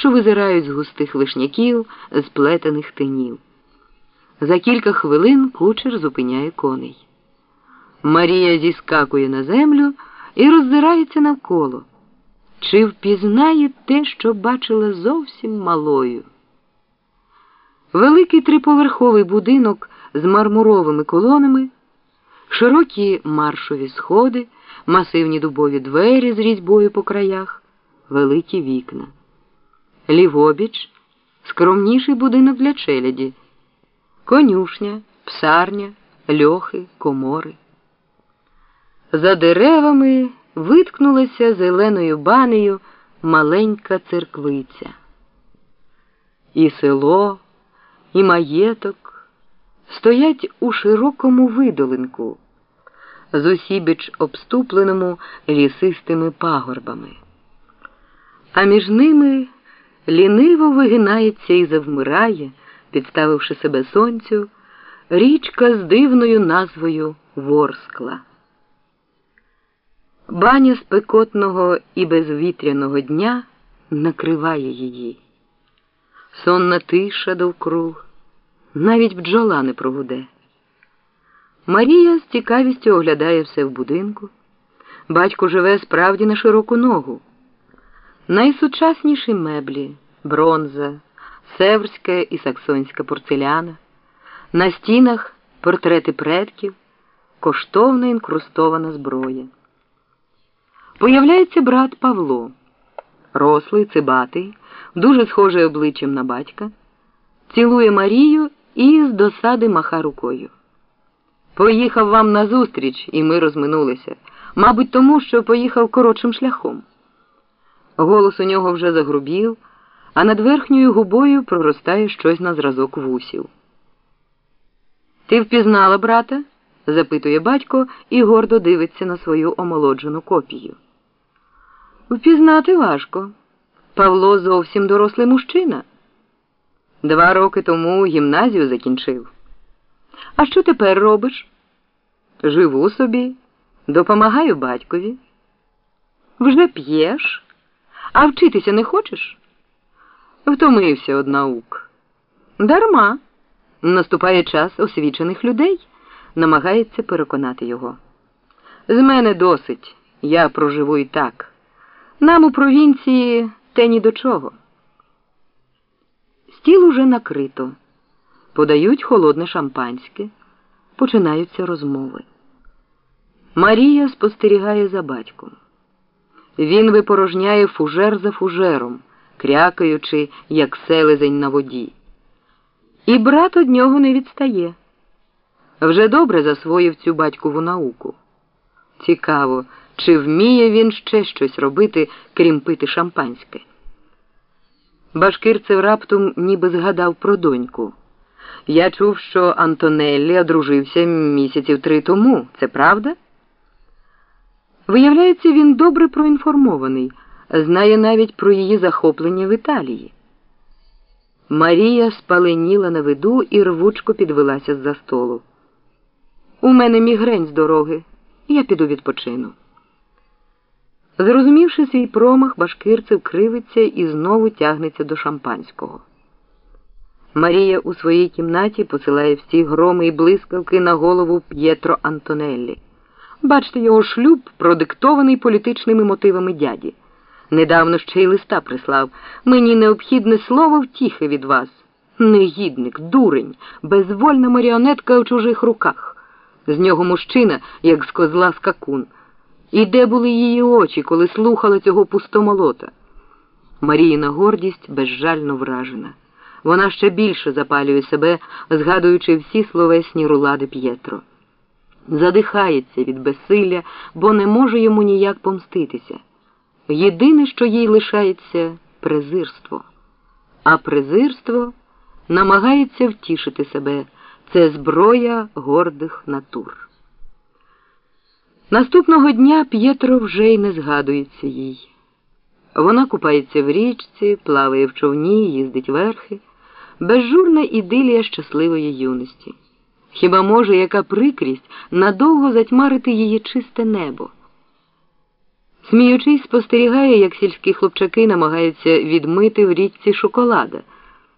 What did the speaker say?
що визирають з густих вишняків, з плетених тинів. За кілька хвилин кучер зупиняє коней. Марія зіскакує на землю і роздирається навколо. Чи впізнає те, що бачила зовсім малою? Великий триповерховий будинок з мармуровими колонами, широкі маршові сходи, масивні дубові двері з різьбою по краях, великі вікна. Лівобіч скромніший будинок для челяді, конюшня, псарня, льохи, комори. За деревами виткнулася зеленою банею маленька церквиця. І село, і маєток стоять у широкому видолинку, з усібіч обступленому лісистими пагорбами, а між ними ліниво вигинається і завмирає, підставивши себе сонцю, річка з дивною назвою Ворскла. Баня спекотного і безвітряного дня накриває її. Сонна тиша довкруг, навіть бджола не прогуде. Марія з цікавістю оглядає все в будинку. Батько живе справді на широку ногу. Найсучасніші меблі, бронза, северська і саксонська порцеляна, на стінах портрети предків, коштовна інкрустована зброя. Появляється брат Павло, рослий, цибатий, дуже схожий обличчям на батька, цілує Марію і з досади маха рукою. Поїхав вам назустріч, і ми розминулися, мабуть, тому що поїхав коротшим шляхом. Голос у нього вже загрубів, а над верхньою губою проростає щось на зразок вусів. Ти впізнала брата? запитує батько і гордо дивиться на свою омолоджену копію. Впізнати важко. Павло зовсім дорослий мужчина. Два роки тому гімназію закінчив. А що тепер робиш? Живу собі, допомагаю батькові. Вже п'єш, а вчитися не хочеш? Втомився од наук. Дарма. Наступає час освічених людей, намагається переконати його. З мене досить, я проживу і так. Нам у провінції те ні до чого. Стіл уже накрито. Подають холодне шампанське. Починаються розмови. Марія спостерігає за батьком. Він випорожняє фужер за фужером, крякаючи, як селезень на воді. І брат од нього не відстає. Вже добре засвоїв цю батькову науку. Цікаво, чи вміє він ще щось робити, крім пити шампанське. Башкирцев раптом ніби згадав про доньку. Я чув, що Антонеллі одружився місяців три тому. Це правда? Виявляється, він добре проінформований, знає навіть про її захоплення в Італії. Марія спаленіла на виду і рвучко підвелася з-за столу. У мене мігрень з дороги, я піду відпочину. Зрозумівши свій промах, башкирцев кривиться і знову тягнеться до шампанського. Марія у своїй кімнаті посилає всі громи і блискавки на голову П'єтро Антонеллі. Бачите, його шлюб продиктований політичними мотивами дяді. Недавно ще й листа прислав. Мені необхідне слово втіхи від вас. Негідник, дурень, безвольна маріонетка у чужих руках. З нього мужчина, як з козла скакун. І де були її очі, коли слухала цього пустомолота? Маріїна гордість безжально вражена. Вона ще більше запалює себе, згадуючи всі словесні рулади П'єтро. Задихається від безсилля, бо не може йому ніяк помститися. Єдине, що їй лишається презирство. А презирство намагається втішити себе. Це зброя гордих натур. Наступного дня П'єтро вже й не згадується їй. Вона купається в річці, плаває в човні, їздить верхи, безжурна ідилія щасливої юності. Хіба може яка прикрість надовго затьмарити її чисте небо? Сміючись, спостерігає, як сільські хлопчаки намагаються відмити в річці шоколада.